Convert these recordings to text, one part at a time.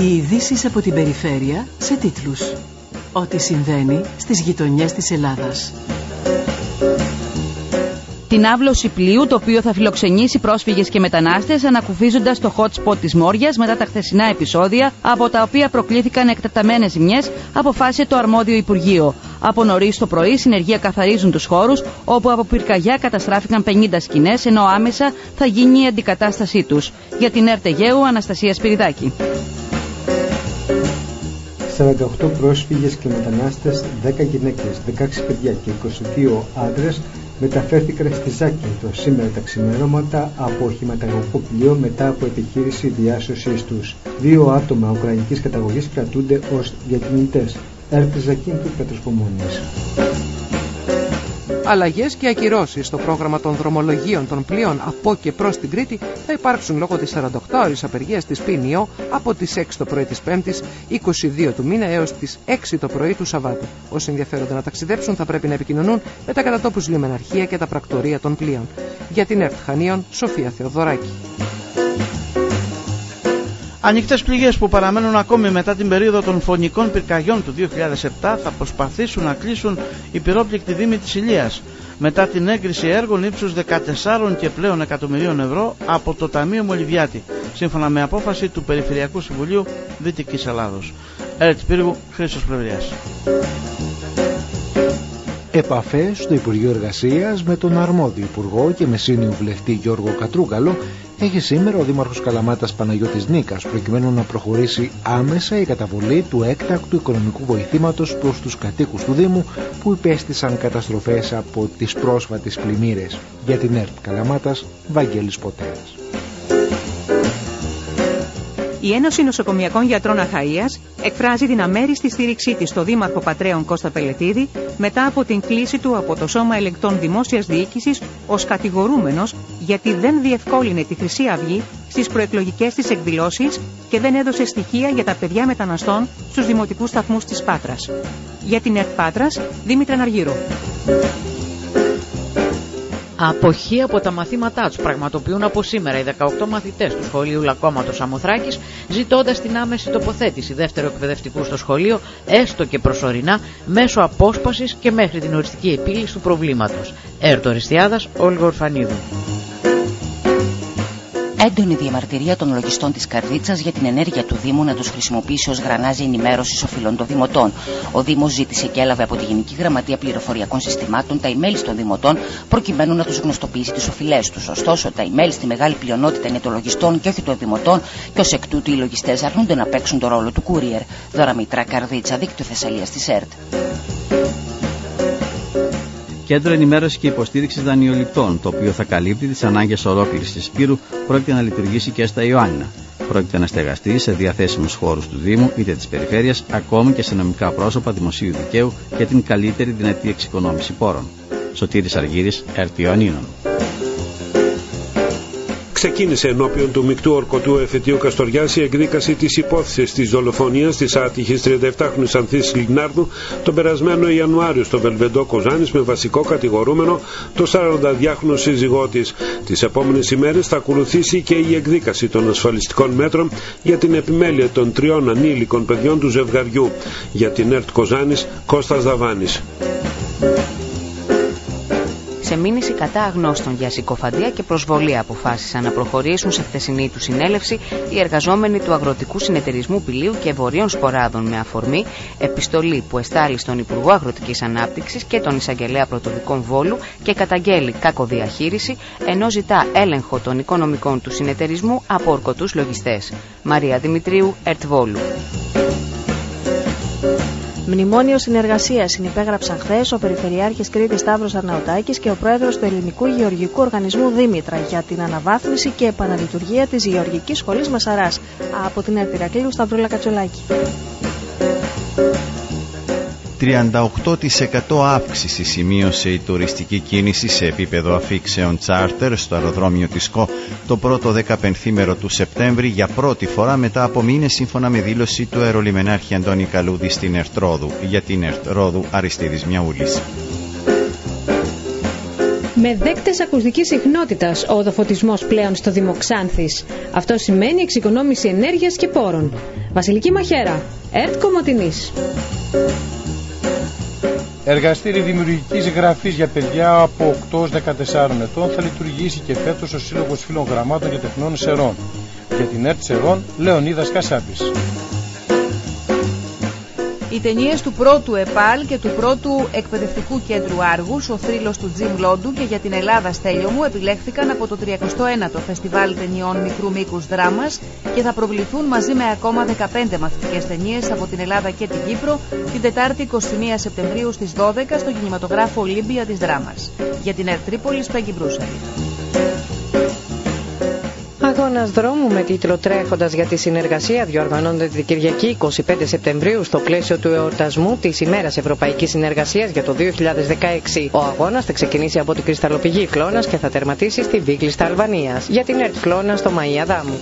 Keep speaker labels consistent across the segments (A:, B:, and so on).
A: Οι ειδήσεις από την περιφέρεια σε τίτλους. Ό,τι συμβαίνει στις γειτονιές της Ελλάδας.
B: Την άβλωση πλοίου, το οποίο θα φιλοξενήσει πρόσφυγες και μετανάστες, ανακουφίζοντας το hot spot της Μόριας μετά τα χθεσινά επεισόδια, από τα οποία προκλήθηκαν εκτεταμένες ζημιές, αποφάσισε το αρμόδιο Υπουργείο. Από νωρίς το πρωί, συνεργεία καθαρίζουν τους χώρους, όπου από πυρκαγιά καταστράφηκαν 50 σκηνές, ενώ άμεσα θα γίνει η αντικατάστασή τους. Για την ΕΡΤΕΓΕΟΥ, Αναστασία Σπυριδάκη.
C: 48 πρόσφυγες και μετανάστες, 10 γυναίκες, 16 παιδιά και 22 άντρες μεταφέρθηκαν στη Ζάκυνθο σήμερα τα ξημερώματα από οχηματαγωγικό πλοίο μετά από επιχείρηση διάσωσης τους. Δύο άτομα ουκρανικής καταγωγής κρατούνται ως διακινητές. Έρθει Ζακίνθου Πετροσπομόνης.
D: Αλλαγές και ακυρώσεις στο πρόγραμμα των δρομολογίων των πλοίων από και προς την Κρήτη θα υπάρξουν λόγω της 48ωρη απεργίας της ΠΝΙΟ από τις 6 το πρωί της Πέμπτης, 22 του μήνα έως τις 6 το πρωί του Σαββάτου. Όσοι ενδιαφέρονται να ταξιδέψουν θα πρέπει να επικοινωνούν με τα κατατόπους λιμεναρχεία και τα πρακτορία των πλοίων. Για την ΕΡΤ Χανίων, Σοφία Θεοδωράκη.
E: Ανοιχτές πληγές που παραμένουν ακόμη μετά την περίοδο των φωνικών πυρκαγιών του 2007 θα προσπαθήσουν να κλείσουν οι πυρόπληκτοι δήμοι της Ηλίας μετά την έγκριση έργων ύψους 14 και πλέον εκατομμυρίων ευρώ από το Ταμείο Μολυβιάτη, σύμφωνα με απόφαση του Περιφερειακού Συμβουλίου Δυτικής Ελλάδος. Έτσι Πύργου, Χρήστος Πλευρίας.
F: Επαφές στο Υπουργείο Εργασίας με τον αρμόδιο Υπουργό και μεσίνιο βουλευτή Γιώργο Κατρούγκαλο έχει σήμερα ο Δήμαρχος Καλαμάτας Παναγιώτης Νίκας προκειμένου να προχωρήσει άμεσα η καταβολή του έκτακτου οικονομικού βοηθήματος προς τους κατοίκους του Δήμου που υπέστησαν καταστροφές από τις πρόσφατες πλημμύρες. Για την ΕΡΤ Καλαμάτας, Βαγγέλης Ποτέρας.
G: Η Ένωση Νοσοκομιακών Γιατρών Αχαΐας εκφράζει την αμέριστη στήριξή της στο Δήμαρχο Πατρέων Κώστα Πελετίδη μετά από την κλήση του από το Σώμα Ελεκτών Δημόσιας Διοίκησης ως κατηγορούμενος γιατί δεν διευκόλυνε τη Χρυσή Αυγή στις προεκλογικές της εκδηλώσεις και δεν έδωσε στοιχεία για τα παιδιά μεταναστών στους δημοτικούς σταθμούς της Πάτρας. Για την ΕΡΤ Πάτρας, Δήμητρα Ναργύρου.
H: Αποχή από τα μαθήματά τους πραγματοποιούν από σήμερα οι 18 μαθητές του σχολείου Λακώματος Αμοθράκη, ζητώντας την άμεση τοποθέτηση δεύτερου εκπαιδευτικού στο σχολείο, έστω και προσωρινά, μέσω απόσπασης και μέχρι την οριστική επίλυση του προβλήματος. Έρτο Ριστιάδα, Όλγο Ορφανίδου.
I: Έντονη διαμαρτυρία των λογιστών της Καρδίτσας για την ενέργεια του Δήμου να τους χρησιμοποιήσει ως γρανάζι ενημέρωσης οφειλών των Δημοτών. Ο Δήμος ζήτησε και έλαβε από τη Γενική Γραμματεία Πληροφοριακών Συστημάτων τα email των Δημοτών προκειμένου να τους γνωστοποιήσει τις οφειλές τους. Ωστόσο, τα email στη μεγάλη πλειονότητα είναι των λογιστών και όχι των Δημοτών και ως εκ τούτου οι λογιστές αρνούνται να παίξουν το ρόλο του courier. Δώρα Μητρά Καρδίτσα, δίκτυο Θεσσαλίας της ΕΡΤ.
J: Κέντρο Ενημέρωσης και Υποστήριξης Δανειοληπτών, το οποίο θα καλύπτει τις ανάγκες ολόκληρης της Σπύρου, πρόκειται να λειτουργήσει και στα Ιωάννινα. Πρόκειται να στεγαστεί σε διαθέσιμους χώρους του Δήμου είτε της Περιφέρειας, ακόμη και σε νομικά πρόσωπα δημοσίου δικαίου για την καλύτερη δυνατή εξοικονόμηση πόρων. Σωτήρης Αργύρης, Ιωαννίνων
K: ξεκίνησε ενώπιον του μεικτού ορκωτού εφετείου Καστοριάς η εκδίκαση της υπόθεσης της δολοφονίας της άτυχης 37χρονη Ανθή Λινάρδου τον περασμένο Ιανουάριο στο Βελβεντό Κοζάνης με βασικό κατηγορούμενο το 42χρονο σύζυγό της. Τις επόμενες ημέρες θα ακολουθήσει και η εκδίκαση των ασφαλιστικών μέτρων για την επιμέλεια των τριών ανήλικων παιδιών του ζευγαριού. Για την ΕΡΤ Κοζάνης, Κώστας Δαβάνης
G: σε μήνυση κατά αγνώστων για συκοφαντία και προσβολία αποφάσισαν να προχωρήσουν σε χθεσινή τους συνέλευση οι εργαζόμενοι του Αγροτικού Συνεταιρισμού Πηλίου και Βορείων Σποράδων με αφορμή επιστολή που εστάλει στον Υπουργό Αγροτικής Ανάπτυξης και τον Εισαγγελέα Πρωτοδικών Βόλου και καταγγέλει κακοδιαχείριση ενώ ζητά έλεγχο των οικονομικών του συνεταιρισμού από ορκωτούς λογιστές. Μαρία Δημητρίου, Ερτβόλου.
L: Μνημόνιο συνεργασίας συνυπέγραψαν χθες ο Περιφερειάρχης Κρήτης Σταύρος Αρναουτάκης και ο πρόεδρος του Ελληνικού Γεωργικού Οργανισμού Δήμητρα για την αναβάθμιση και επαναλειτουργία της Γεωργικής Σχολής Μασαράς. Από την Ερτηρακλείου Σταυρούλα Κατσολάκη.
M: 38% αύξηση σημείωσε η τουριστική κίνηση σε επίπεδο αφήξεων τσάρτερ στο αεροδρόμιο της ΚΟ το πρώτο 15 του Σεπτέμβρη για πρώτη φορά μετά από μήνες σύμφωνα με δήλωση του αερολιμενάρχη Αντώνη Καλούδη στην Ερτρόδου για την Ερτρόδου Αριστίδης Μιαούλης.
N: Με δέκτες ακουστικής συχνότητας ο οδοφωτισμός πλέον στο Δήμο Ξάνθης. Αυτό σημαίνει εξοικονόμηση ενέργειας και πόρων. Βασιλική Μαχέρα, ΕΡΤ Κομωτινής.
O: Εργαστήρι δημιουργικής γραφής για παιδιά από 8 14 ετών θα λειτουργήσει και φέτος ο Σύλλογος Φίλων Γραμμάτων και Τεχνών Σερών. Για την ΕΡΤ Σερών, Λεωνίδας Κασάπης.
B: Οι ταινίες του πρώτου ΕΠΑΛ και του πρώτου εκπαιδευτικού κέντρου Άργους, ο θρύλος του Τζιμ Λόντου και για την Ελλάδα Στέλιο μου επιλέχθηκαν από το 31ο Φεστιβάλ Ταινιών Μικρού Μήκους Δράμας και θα προβληθούν μαζί με ακόμα 15 μαθητικές ταινίες από την Ελλάδα και την Κύπρο την Τετάρτη 21 Σεπτεμβρίου στις 12 στο κινηματογράφο Ολύμπια της Δράμας. Για την Ερτρίπολη Πέγγι
P: Αγώνας δρόμου με τίτλο Τρέχοντας για τη συνεργασία διοργανώνεται την Κυριακή 25 Σεπτεμβρίου στο πλαίσιο του εορτασμού της ημέρας Ευρωπαϊκής Συνεργασίας για το 2016. Ο αγώνας θα ξεκινήσει από την κρυσταλλοπηγή Φλόνα και θα τερματίσει στη Βίγκλιστα Αλβανίας. Για την ΕΡΤ Φλόνα στο Μαία Δάμου.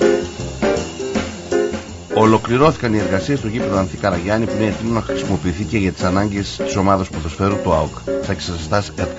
Q: Ολοκληρώθηκαν οι εργασίες στο γήπεδο Ανθή Καραγιάννη που είναι έτοιμο να χρησιμοποιηθεί και για τις ανάγκες της ομάδας ποδοσφαίρου του ΑΟΚ. Θα εξασιστάσει Ερτ